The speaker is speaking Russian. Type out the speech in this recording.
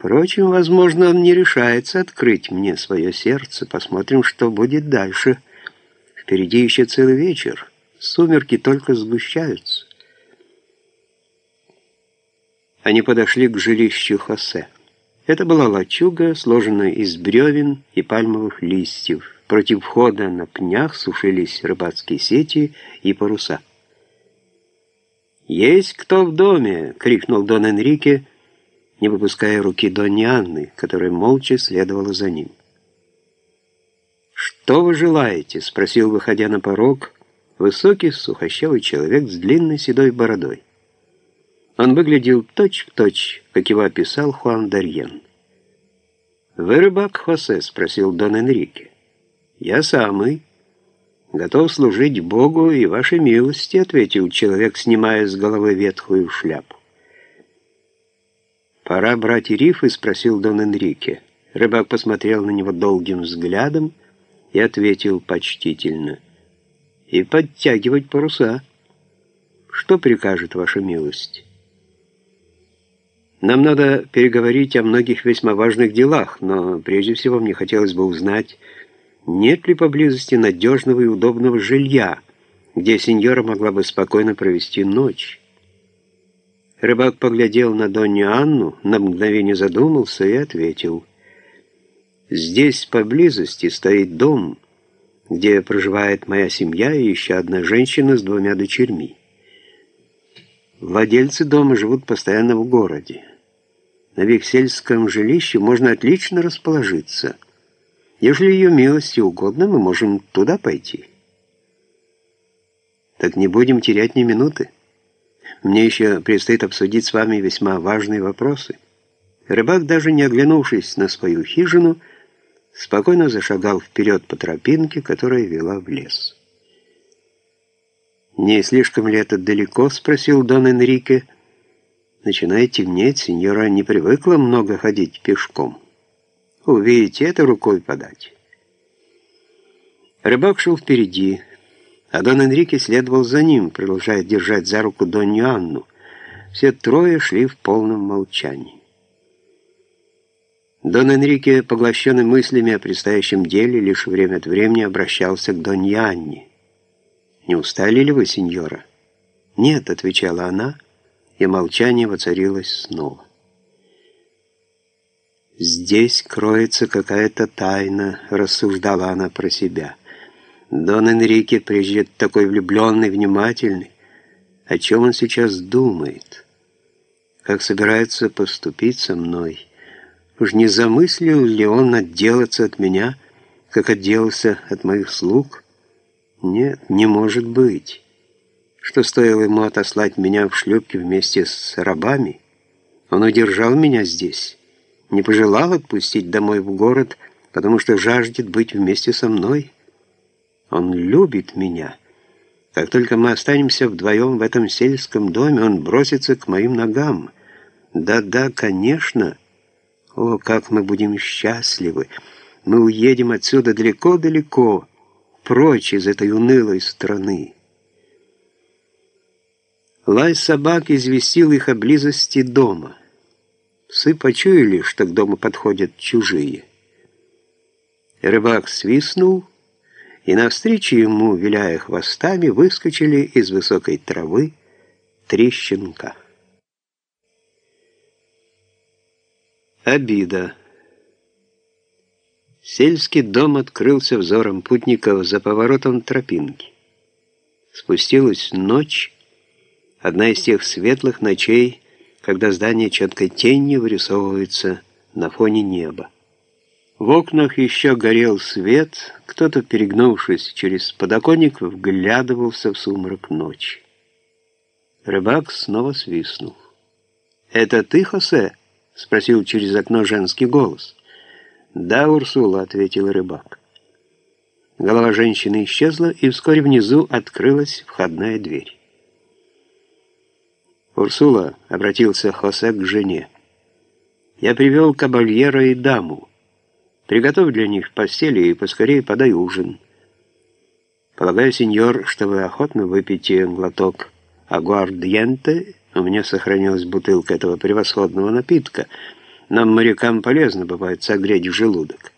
Впрочем, возможно, он не решается открыть мне свое сердце. Посмотрим, что будет дальше. Впереди еще целый вечер. Сумерки только сгущаются. Они подошли к жилищу Хосе. Это была лачуга, сложенная из бревен и пальмовых листьев. Против входа на пнях сушились рыбацкие сети и паруса. «Есть кто в доме?» — крикнул Дон Энрике, не выпуская руки Донни Анны, которая молча следовала за ним. «Что вы желаете?» — спросил, выходя на порог, высокий сухощавый человек с длинной седой бородой. Он выглядел точь-в-точь, как его описал Хуан Дарьен. «Вы рыбак, Хосе?» — спросил Дон Энрике. «Я самый. Готов служить Богу и вашей милости», — ответил человек, снимая с головы ветхую шляпу. «Пора брать и рифы?» — спросил Дон Энрике. Рыбак посмотрел на него долгим взглядом и ответил почтительно. «И подтягивать паруса. Что прикажет ваша милость?» Нам надо переговорить о многих весьма важных делах, но прежде всего мне хотелось бы узнать, нет ли поблизости надежного и удобного жилья, где сеньора могла бы спокойно провести ночь. Рыбак поглядел на Донью Анну, на мгновение задумался и ответил. «Здесь поблизости стоит дом, где проживает моя семья и еще одна женщина с двумя дочерьми. Владельцы дома живут постоянно в городе. На Вихсельском жилище можно отлично расположиться. Если ее милости угодно, мы можем туда пойти. Так не будем терять ни минуты. Мне еще предстоит обсудить с вами весьма важные вопросы. Рыбак, даже не оглянувшись на свою хижину, спокойно зашагал вперед по тропинке, которая вела в лес. «Не слишком ли это далеко?» — спросил Дон Энрике. «Начинает темнеть, сеньора не привыкла много ходить пешком. Увидите, это рукой подать». Рыбак шел впереди, а Дон Энрике следовал за ним, продолжая держать за руку Донью Анну. Все трое шли в полном молчании. Дон Энрике, поглощенный мыслями о предстоящем деле, лишь время от времени обращался к Донье Анне. «Не устали ли вы, сеньора?» «Нет», — отвечала она, и молчание воцарилось снова. «Здесь кроется какая-то тайна», — рассуждала она про себя. «Дон Энрике, прежде такой влюбленный, внимательный, о чем он сейчас думает? Как собирается поступить со мной? Уж не замыслил ли он отделаться от меня, как отделался от моих слуг?» Нет, не может быть. Что стоило ему отослать меня в шлюпке вместе с рабами? Он удержал меня здесь, не пожелал отпустить домой в город, потому что жаждет быть вместе со мной. Он любит меня. Как только мы останемся вдвоем в этом сельском доме, он бросится к моим ногам. Да-да, конечно. О, как мы будем счастливы! Мы уедем отсюда далеко-далеко, прочь из этой унылой страны. Лай собак известил их о близости дома. Псы почуяли, что к дому подходят чужие. Рыбак свистнул, и навстречу ему, виляя хвостами, выскочили из высокой травы три щенка. Обида. Сельский дом открылся взором путников за поворотом тропинки. Спустилась ночь, одна из тех светлых ночей, когда здание четкой тенью вырисовывается на фоне неба. В окнах еще горел свет, кто-то, перегнувшись через подоконник, вглядывался в сумрак ночи. Рыбак снова свистнул. «Это ты, Хосе?» — спросил через окно женский голос. «Да, Урсула», — ответил рыбак. Голова женщины исчезла, и вскоре внизу открылась входная дверь. «Урсула», — обратился Хосе к жене, — «я привел кабальера и даму. Приготовь для них постели и поскорее подай ужин. Полагаю, сеньор, что вы охотно выпьете глоток агуардиенте. У меня сохранилась бутылка этого превосходного напитка — Нам, морякам, полезно бывает согреть желудок.